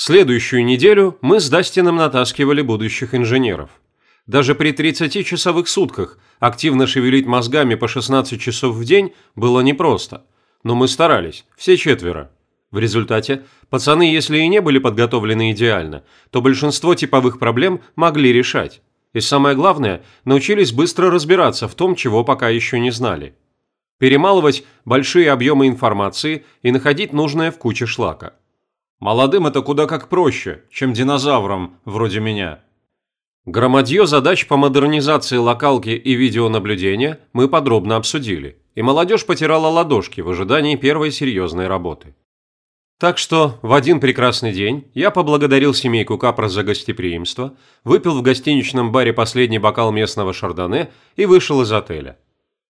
Следующую неделю мы с Дастином натаскивали будущих инженеров. Даже при 30-часовых сутках активно шевелить мозгами по 16 часов в день было непросто. Но мы старались, все четверо. В результате, пацаны, если и не были подготовлены идеально, то большинство типовых проблем могли решать. И самое главное, научились быстро разбираться в том, чего пока еще не знали. Перемалывать большие объемы информации и находить нужное в куче шлака. Молодым это куда как проще, чем динозаврам вроде меня. Громадье задач по модернизации локалки и видеонаблюдения мы подробно обсудили, и молодежь потирала ладошки в ожидании первой серьезной работы. Так что в один прекрасный день я поблагодарил семейку Капра за гостеприимство, выпил в гостиничном баре последний бокал местного шардоне и вышел из отеля.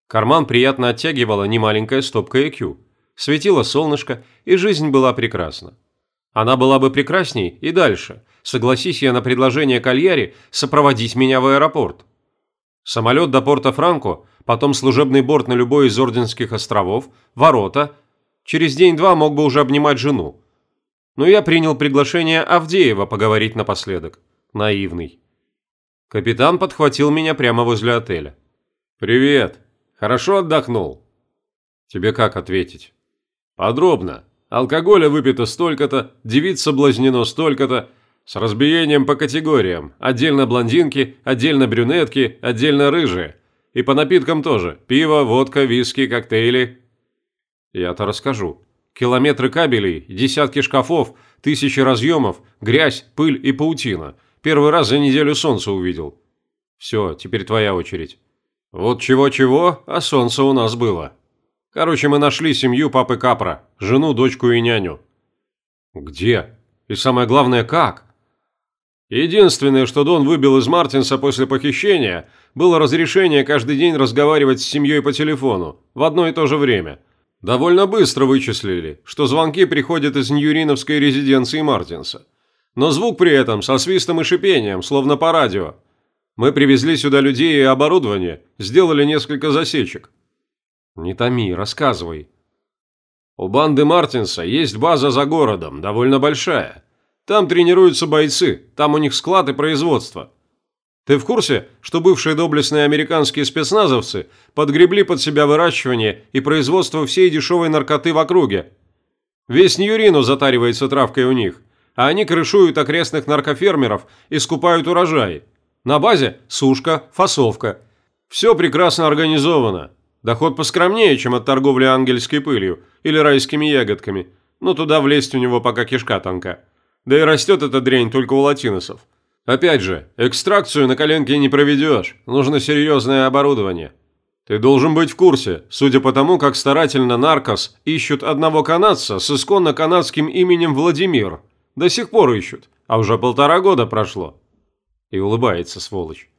Карман приятно оттягивала немаленькая стопка EQ. Светило солнышко, и жизнь была прекрасна. Она была бы прекрасней и дальше, согласись я на предложение Кальяри сопроводить меня в аэропорт. Самолет до порта Франко, потом служебный борт на любой из Орденских островов, ворота. Через день-два мог бы уже обнимать жену. Но я принял приглашение Авдеева поговорить напоследок. Наивный. Капитан подхватил меня прямо возле отеля. «Привет. Хорошо отдохнул?» «Тебе как ответить?» «Подробно. Алкоголя выпито столько-то, девиц соблазнено столько-то, с разбиением по категориям. Отдельно блондинки, отдельно брюнетки, отдельно рыжие. И по напиткам тоже. Пиво, водка, виски, коктейли. Я-то расскажу. Километры кабелей, десятки шкафов, тысячи разъемов, грязь, пыль и паутина. Первый раз за неделю солнце увидел. Все, теперь твоя очередь. Вот чего-чего, а солнце у нас было. Короче, мы нашли семью папы Капра, жену, дочку и няню. Где? И самое главное, как? Единственное, что Дон выбил из Мартинса после похищения, было разрешение каждый день разговаривать с семьей по телефону в одно и то же время. Довольно быстро вычислили, что звонки приходят из Ньюриновской резиденции Мартинса. Но звук при этом со свистом и шипением, словно по радио. Мы привезли сюда людей и оборудование, сделали несколько засечек. «Не томи, рассказывай». «У банды Мартинса есть база за городом, довольно большая. Там тренируются бойцы, там у них склад и производство. Ты в курсе, что бывшие доблестные американские спецназовцы подгребли под себя выращивание и производство всей дешевой наркоты в округе? Весь Ньюрину затаривается травкой у них, а они крышуют окрестных наркофермеров и скупают урожай. На базе сушка, фасовка. Все прекрасно организовано. Доход поскромнее, чем от торговли ангельской пылью или райскими ягодками, но туда влезть у него пока кишка тонка. Да и растет эта дрянь только у латиносов. Опять же, экстракцию на коленке не проведешь, нужно серьезное оборудование. Ты должен быть в курсе, судя по тому, как старательно наркос ищут одного канадца с исконно канадским именем Владимир. До сих пор ищут, а уже полтора года прошло. И улыбается сволочь.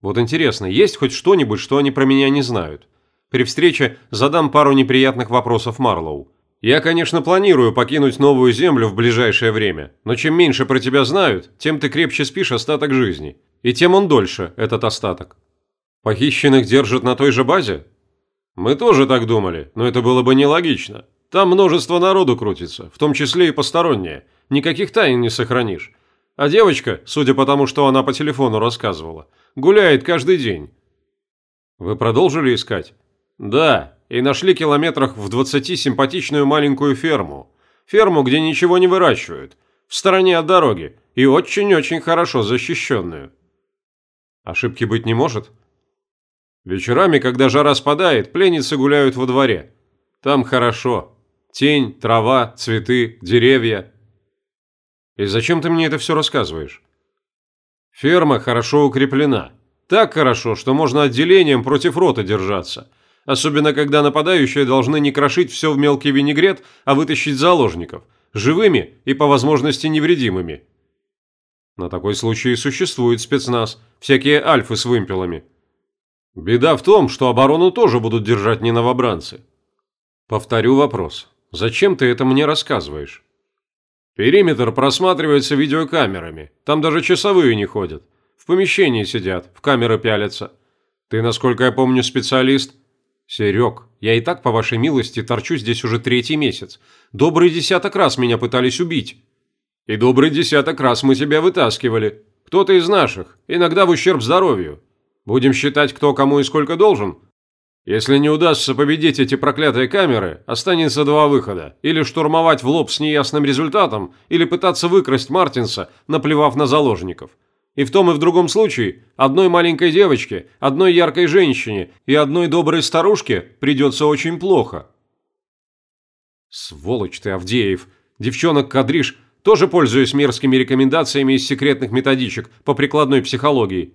Вот интересно, есть хоть что-нибудь, что они про меня не знают? При встрече задам пару неприятных вопросов Марлоу. Я, конечно, планирую покинуть новую землю в ближайшее время, но чем меньше про тебя знают, тем ты крепче спишь остаток жизни. И тем он дольше, этот остаток. Похищенных держат на той же базе? Мы тоже так думали, но это было бы нелогично. Там множество народу крутится, в том числе и посторонние. Никаких тайн не сохранишь. А девочка, судя по тому, что она по телефону рассказывала, гуляет каждый день. Вы продолжили искать? Да, и нашли километрах в 20 симпатичную маленькую ферму. Ферму, где ничего не выращивают. В стороне от дороги. И очень-очень хорошо защищенную. Ошибки быть не может? Вечерами, когда жара спадает, пленницы гуляют во дворе. Там хорошо. Тень, трава, цветы, деревья. И зачем ты мне это все рассказываешь? Ферма хорошо укреплена. Так хорошо, что можно отделением против рота держаться. Особенно, когда нападающие должны не крошить все в мелкий винегрет, а вытащить заложников. Живыми и, по возможности, невредимыми. На такой случай существует спецназ. Всякие альфы с вымпелами. Беда в том, что оборону тоже будут держать не новобранцы. Повторю вопрос. Зачем ты это мне рассказываешь? Периметр просматривается видеокамерами. Там даже часовые не ходят. В помещении сидят, в камеры пялятся. Ты, насколько я помню, специалист. Серег, я и так, по вашей милости, торчу здесь уже третий месяц. Добрый десяток раз меня пытались убить. И добрый десяток раз мы тебя вытаскивали. Кто-то из наших, иногда в ущерб здоровью. Будем считать, кто кому и сколько должен. Если не удастся победить эти проклятые камеры, останется два выхода. Или штурмовать в лоб с неясным результатом, или пытаться выкрасть Мартинса, наплевав на заложников. И в том и в другом случае одной маленькой девочке, одной яркой женщине и одной доброй старушке придется очень плохо. Сволочь ты, Авдеев. Девчонок кадришь, тоже пользуюсь мерзкими рекомендациями из секретных методичек по прикладной психологии.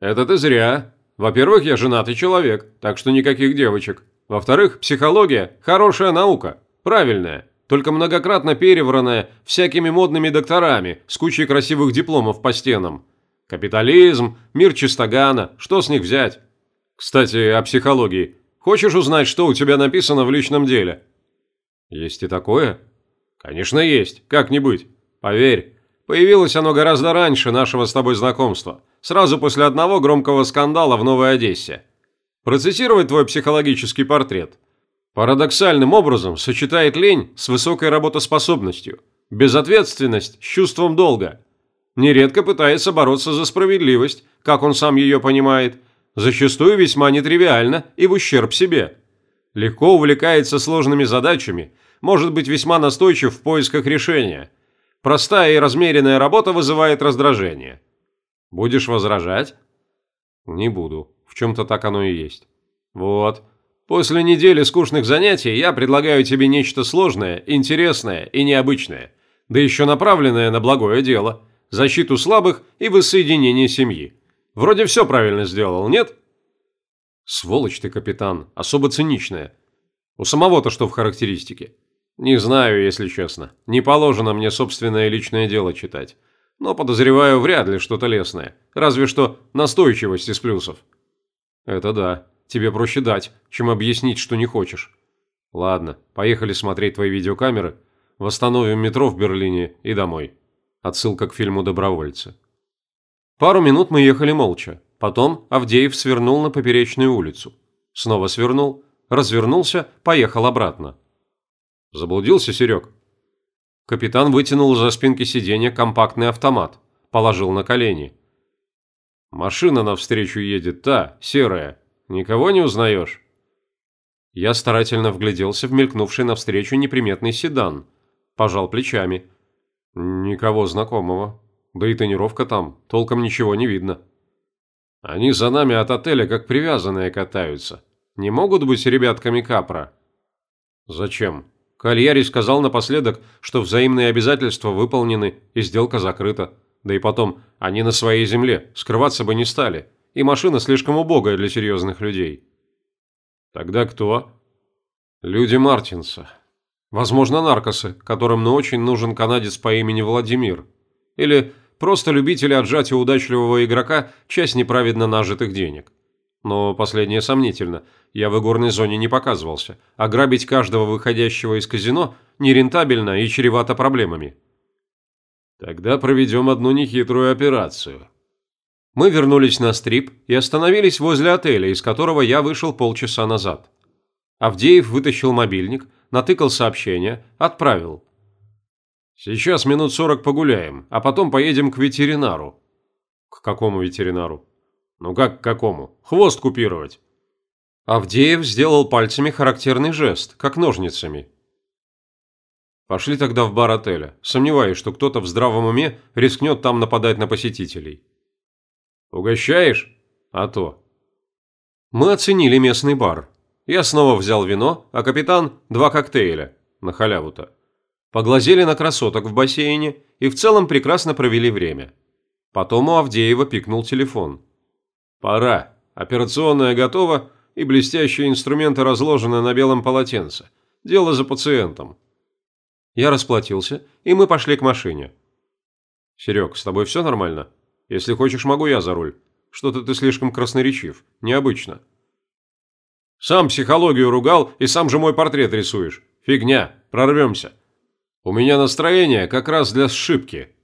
Это ты зря. Во-первых, я женатый человек, так что никаких девочек. Во-вторых, психология – хорошая наука, правильная, только многократно перевранная всякими модными докторами с кучей красивых дипломов по стенам. Капитализм, мир чистогана, что с них взять? Кстати, о психологии. Хочешь узнать, что у тебя написано в личном деле? Есть и такое? Конечно, есть. Как не быть? Поверь, появилось оно гораздо раньше нашего с тобой знакомства – сразу после одного громкого скандала в Новой Одессе. Процессировать твой психологический портрет. Парадоксальным образом сочетает лень с высокой работоспособностью, безответственность с чувством долга. Нередко пытается бороться за справедливость, как он сам ее понимает, зачастую весьма нетривиально и в ущерб себе. Легко увлекается сложными задачами, может быть весьма настойчив в поисках решения. Простая и размеренная работа вызывает раздражение. Будешь возражать? Не буду. В чем-то так оно и есть. Вот. После недели скучных занятий я предлагаю тебе нечто сложное, интересное и необычное, да еще направленное на благое дело, защиту слабых и воссоединение семьи. Вроде все правильно сделал, нет? Сволочь ты, капитан, особо циничная. У самого-то что в характеристике? Не знаю, если честно. Не положено мне собственное личное дело читать но подозреваю вряд ли что-то лесное, разве что настойчивость из плюсов. Это да, тебе проще дать, чем объяснить, что не хочешь. Ладно, поехали смотреть твои видеокамеры, восстановим метро в Берлине и домой. Отсылка к фильму «Добровольцы». Пару минут мы ехали молча. Потом Авдеев свернул на поперечную улицу. Снова свернул, развернулся, поехал обратно. Заблудился, Серег? Капитан вытянул за спинки сиденья компактный автомат, положил на колени. «Машина навстречу едет, та, серая. Никого не узнаешь?» Я старательно вгляделся в мелькнувший навстречу неприметный седан. Пожал плечами. «Никого знакомого. Да и тонировка там, толком ничего не видно». «Они за нами от отеля как привязанные катаются. Не могут быть ребятками Капра?» «Зачем?» Кальяри сказал напоследок, что взаимные обязательства выполнены и сделка закрыта. Да и потом, они на своей земле, скрываться бы не стали. И машина слишком убогая для серьезных людей. Тогда кто? Люди Мартинса. Возможно, наркосы, которым ну очень нужен канадец по имени Владимир. Или просто любители отжать у удачливого игрока часть неправедно нажитых денег. Но последнее сомнительно. Я в игорной зоне не показывался. А грабить каждого выходящего из казино нерентабельно и чревато проблемами. Тогда проведем одну нехитрую операцию. Мы вернулись на стрип и остановились возле отеля, из которого я вышел полчаса назад. Авдеев вытащил мобильник, натыкал сообщение, отправил. «Сейчас минут сорок погуляем, а потом поедем к ветеринару». «К какому ветеринару?» «Ну как к какому? Хвост купировать!» Авдеев сделал пальцами характерный жест, как ножницами. Пошли тогда в бар отеля, сомневаюсь, что кто-то в здравом уме рискнет там нападать на посетителей. «Угощаешь?» «А то». Мы оценили местный бар. Я снова взял вино, а капитан – два коктейля, на халяву-то. Поглазели на красоток в бассейне и в целом прекрасно провели время. Потом у Авдеева пикнул телефон. «Пора. Операционная готова, и блестящие инструменты разложены на белом полотенце. Дело за пациентом». Я расплатился, и мы пошли к машине. «Серег, с тобой все нормально? Если хочешь, могу я за руль. Что-то ты слишком красноречив. Необычно». «Сам психологию ругал и сам же мой портрет рисуешь. Фигня. Прорвемся. У меня настроение как раз для сшибки».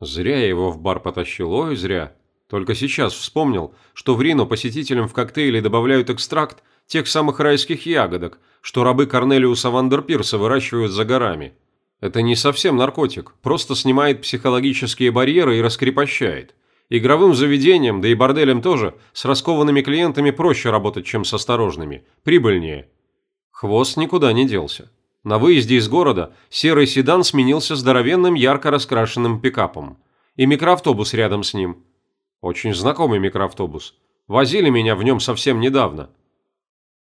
Зря я его в бар потащил, ой, зря. Только сейчас вспомнил, что в Рино посетителям в коктейле добавляют экстракт тех самых райских ягодок, что рабы Корнелиуса Вандерпирса выращивают за горами. Это не совсем наркотик, просто снимает психологические барьеры и раскрепощает. Игровым заведениям, да и борделям тоже, с раскованными клиентами проще работать, чем с осторожными. Прибыльнее. Хвост никуда не делся. На выезде из города серый седан сменился здоровенным ярко раскрашенным пикапом. И микроавтобус рядом с ним. Очень знакомый микроавтобус. Возили меня в нем совсем недавно.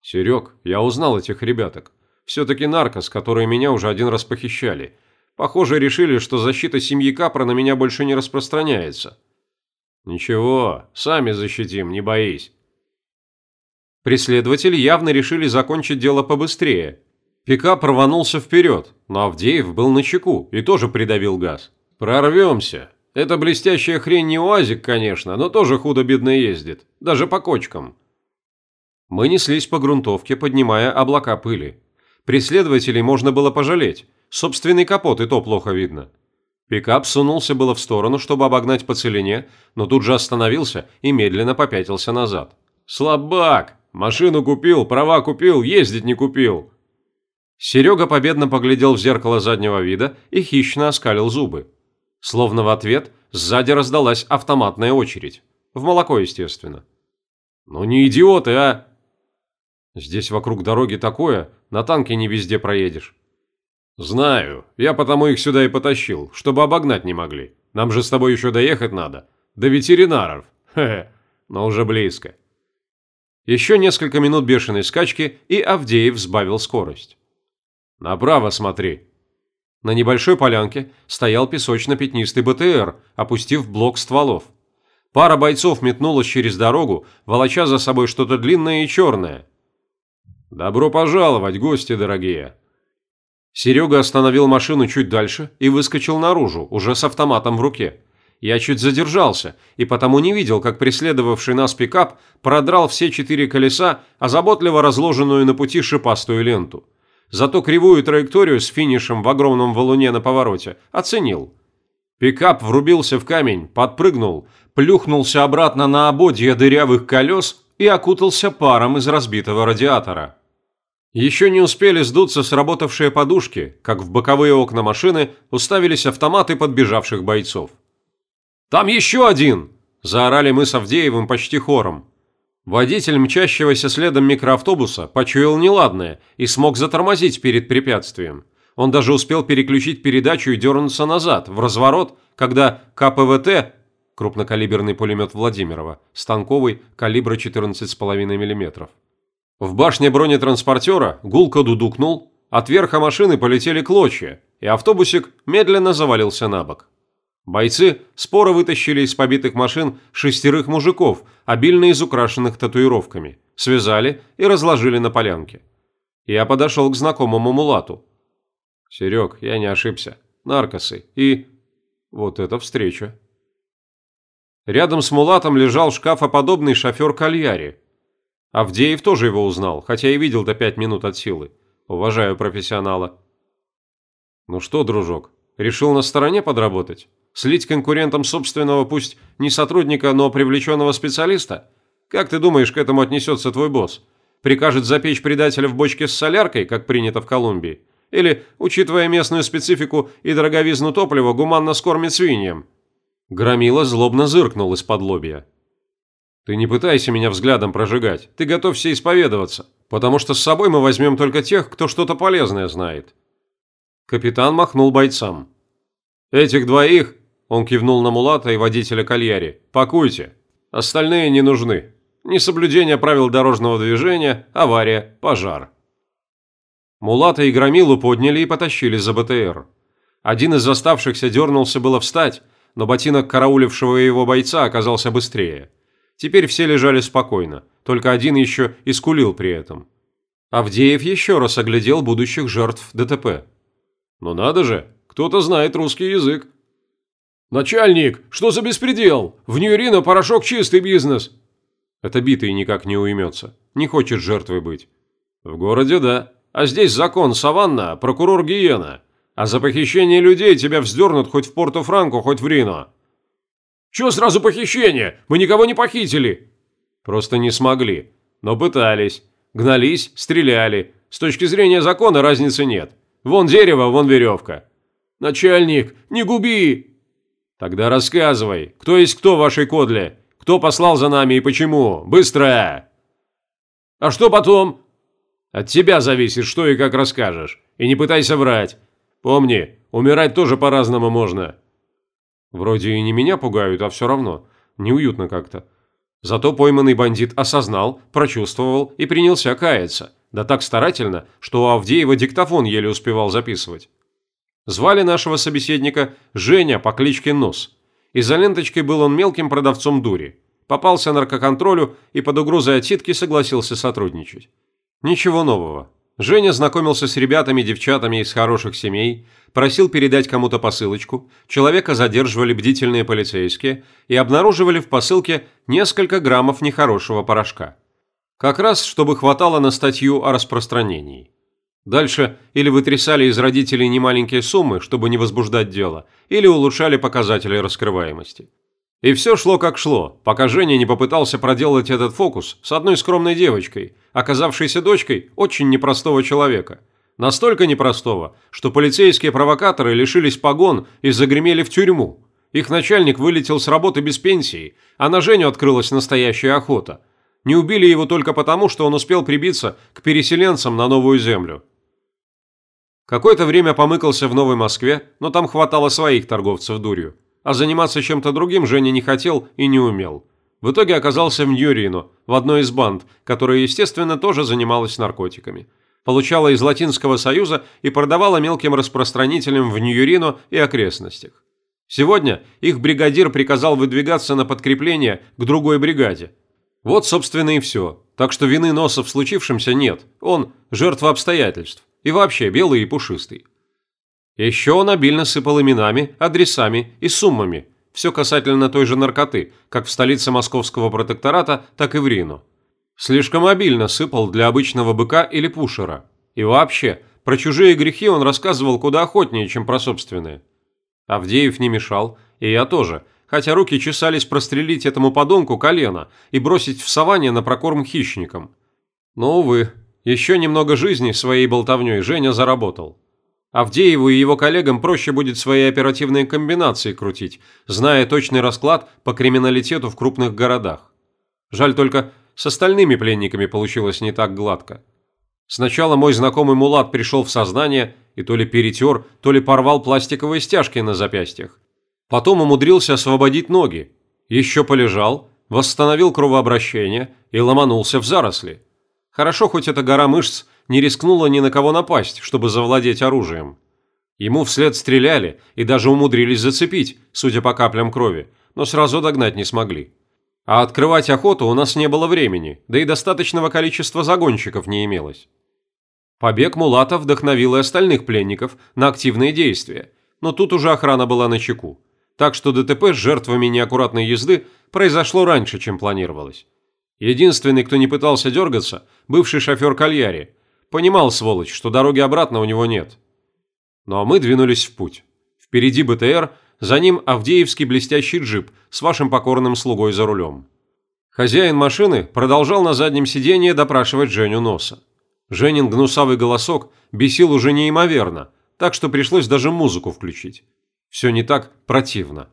Серег, я узнал этих ребяток. Все-таки наркос, которые меня уже один раз похищали. Похоже, решили, что защита семьи Капра на меня больше не распространяется. Ничего, сами защитим, не боись. Преследователи явно решили закончить дело побыстрее. Пикап рванулся вперед, но Авдеев был на чеку и тоже придавил газ. «Прорвемся. Это блестящая хрень не УАЗик, конечно, но тоже худо-бедно ездит. Даже по кочкам». Мы неслись по грунтовке, поднимая облака пыли. Преследователей можно было пожалеть. Собственный капот и то плохо видно. Пикап сунулся было в сторону, чтобы обогнать по целине, но тут же остановился и медленно попятился назад. «Слабак! Машину купил, права купил, ездить не купил!» Серега победно поглядел в зеркало заднего вида и хищно оскалил зубы. Словно в ответ сзади раздалась автоматная очередь. В молоко, естественно. «Ну не идиоты, а!» Здесь вокруг дороги такое, на танке не везде проедешь. Знаю, я потому их сюда и потащил, чтобы обогнать не могли. Нам же с тобой еще доехать надо. До ветеринаров. Хе-хе, но уже близко. Еще несколько минут бешеной скачки, и Авдеев сбавил скорость. «Направо смотри». На небольшой полянке стоял песочно-пятнистый БТР, опустив блок стволов. Пара бойцов метнулась через дорогу, волоча за собой что-то длинное и черное. «Добро пожаловать, гости дорогие!» Серега остановил машину чуть дальше и выскочил наружу, уже с автоматом в руке. Я чуть задержался, и потому не видел, как преследовавший нас пикап продрал все четыре колеса, а заботливо разложенную на пути шипастую ленту. Зато кривую траекторию с финишем в огромном валуне на повороте оценил. Пикап врубился в камень, подпрыгнул, плюхнулся обратно на ободье дырявых колес и окутался паром из разбитого радиатора. Еще не успели сдуться сработавшие подушки, как в боковые окна машины уставились автоматы подбежавших бойцов. «Там еще один!» – заорали мы с Авдеевым почти хором. Водитель мчащегося следом микроавтобуса почуял неладное и смог затормозить перед препятствием. Он даже успел переключить передачу и дернуться назад, в разворот, когда КПВТ, крупнокалиберный пулемет Владимирова, станковый, калибра 14,5 мм, в башне бронетранспортера гулко дудукнул, от верха машины полетели клочья, и автобусик медленно завалился на бок. Бойцы споро вытащили из побитых машин шестерых мужиков, обильно изукрашенных татуировками, связали и разложили на полянке. Я подошел к знакомому мулату. «Серег, я не ошибся. Наркосы. И...» Вот это встреча. Рядом с мулатом лежал шкафоподобный шофер Кальяри, Авдеев тоже его узнал, хотя и видел до пять минут от силы. Уважаю профессионала. Ну что, дружок, решил на стороне подработать? Слить конкурентам собственного, пусть не сотрудника, но привлеченного специалиста? Как ты думаешь, к этому отнесется твой босс? Прикажет запечь предателя в бочке с соляркой, как принято в Колумбии? Или, учитывая местную специфику и дороговизну топлива, гуманно скормит свиньям? Громила злобно зыркнул из-под лобья. Ты не пытайся меня взглядом прожигать, ты готовься исповедоваться, потому что с собой мы возьмем только тех, кто что-то полезное знает». Капитан махнул бойцам. «Этих двоих», – он кивнул на Мулата и водителя Кальяри, – «пакуйте. Остальные не нужны. Несоблюдение правил дорожного движения, авария, пожар». Мулата и Громилу подняли и потащили за БТР. Один из оставшихся дернулся было встать, но ботинок караулившего его бойца оказался быстрее – Теперь все лежали спокойно, только один еще и скулил при этом. Авдеев еще раз оглядел будущих жертв ДТП. «Ну надо же, кто-то знает русский язык». «Начальник, что за беспредел? В Нью-Рино порошок чистый бизнес». Это битый никак не уймется, не хочет жертвой быть. В городе да, а здесь закон Саванна, прокурор Гиена. А за похищение людей тебя вздернут хоть в Порту-Франко, хоть в Рино. Чего сразу похищение? Мы никого не похитили!» «Просто не смогли. Но пытались. Гнались, стреляли. С точки зрения закона разницы нет. Вон дерево, вон веревка. «Начальник, не губи!» «Тогда рассказывай, кто есть кто в вашей кодле? Кто послал за нами и почему? Быстро!» «А что потом?» «От тебя зависит, что и как расскажешь. И не пытайся врать. Помни, умирать тоже по-разному можно». Вроде и не меня пугают, а все равно. Неуютно как-то. Зато пойманный бандит осознал, прочувствовал и принялся каяться. Да так старательно, что у Авдеева диктофон еле успевал записывать. Звали нашего собеседника Женя по кличке Нос. И за ленточкой был он мелким продавцом дури. Попался наркоконтролю и под угрозой отсидки согласился сотрудничать. Ничего нового. Женя знакомился с ребятами девчатами из хороших семей, просил передать кому-то посылочку, человека задерживали бдительные полицейские и обнаруживали в посылке несколько граммов нехорошего порошка. Как раз, чтобы хватало на статью о распространении. Дальше или вытрясали из родителей немаленькие суммы, чтобы не возбуждать дело, или улучшали показатели раскрываемости. И все шло как шло, пока Женя не попытался проделать этот фокус с одной скромной девочкой, оказавшейся дочкой очень непростого человека. Настолько непростого, что полицейские провокаторы лишились погон и загремели в тюрьму. Их начальник вылетел с работы без пенсии, а на Женю открылась настоящая охота. Не убили его только потому, что он успел прибиться к переселенцам на новую землю. Какое-то время помыкался в Новой Москве, но там хватало своих торговцев дурью. А заниматься чем-то другим Женя не хотел и не умел. В итоге оказался в Ньюрино, в одной из банд, которая, естественно, тоже занималась наркотиками. Получала из Латинского Союза и продавала мелким распространителям в Ньюрино и окрестностях. Сегодня их бригадир приказал выдвигаться на подкрепление к другой бригаде. Вот, собственно, и все. Так что вины Носа в случившемся нет. Он – жертва обстоятельств. И вообще белый и пушистый. Еще он обильно сыпал именами, адресами и суммами. Все касательно той же наркоты, как в столице московского протектората, так и в Рину. Слишком обильно сыпал для обычного быка или пушера. И вообще, про чужие грехи он рассказывал куда охотнее, чем про собственные. Авдеев не мешал, и я тоже, хотя руки чесались прострелить этому подонку колено и бросить в саванне на прокорм хищникам. Но, увы, еще немного жизни своей болтовней Женя заработал. Авдееву и его коллегам проще будет свои оперативные комбинации крутить, зная точный расклад по криминалитету в крупных городах. Жаль только, с остальными пленниками получилось не так гладко. Сначала мой знакомый Мулат пришел в сознание и то ли перетер, то ли порвал пластиковые стяжки на запястьях. Потом умудрился освободить ноги. Еще полежал, восстановил кровообращение и ломанулся в заросли. Хорошо, хоть эта гора мышц не рискнула ни на кого напасть, чтобы завладеть оружием. Ему вслед стреляли и даже умудрились зацепить, судя по каплям крови, но сразу догнать не смогли. А открывать охоту у нас не было времени, да и достаточного количества загонщиков не имелось. Побег Мулата вдохновил и остальных пленников на активные действия, но тут уже охрана была на чеку. Так что ДТП с жертвами неаккуратной езды произошло раньше, чем планировалось. Единственный, кто не пытался дергаться, бывший шофер Кальяри, Понимал, сволочь, что дороги обратно у него нет. Ну а мы двинулись в путь. Впереди БТР, за ним Авдеевский блестящий джип с вашим покорным слугой за рулем. Хозяин машины продолжал на заднем сиденье допрашивать Женю Носа. Женин гнусавый голосок бесил уже неимоверно, так что пришлось даже музыку включить. Все не так противно.